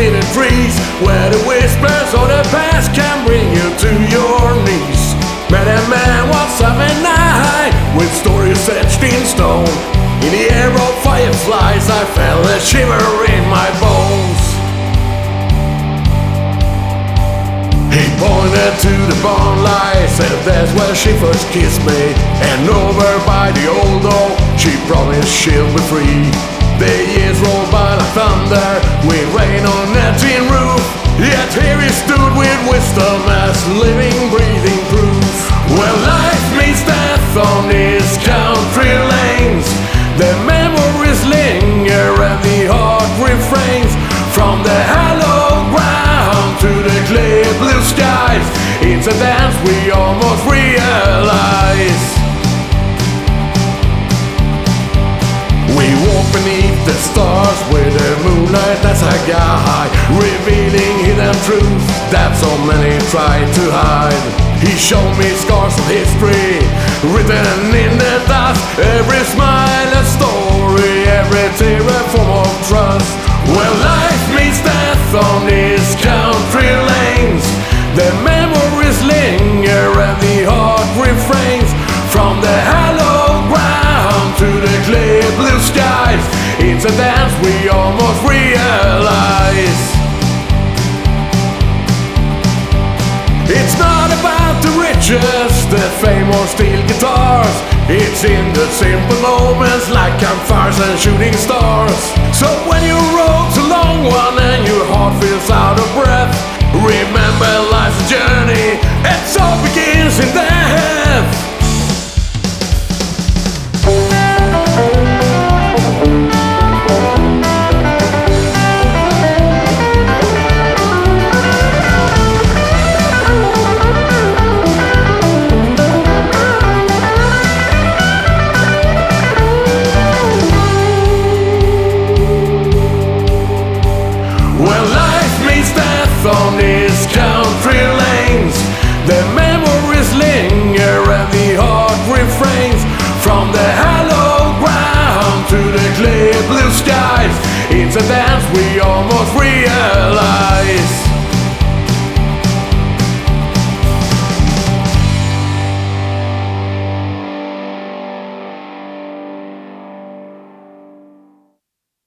city trees Where the whispers of the past can bring you to your knees. Met a man once of a night With stories etched in stone. In the air of fireflies I felt a shiver in my bones. He pointed to the barn light Said that's where she first kissed me. And over by the old oak She promised she'll be free The years rolled by like thunder. With rain on walk beneath the stars with the moonlight as a guide Revealing hidden truth that so many try to hide. He showed me scars of history written in the dust. Every smile a story, every tear a It's a dance we almost realize. It's not about the riches, the fame or steel guitars. It's in the simple moments like campfires and shooting stars. So when your road's a long one and your heart feels out to dance, we almost realize.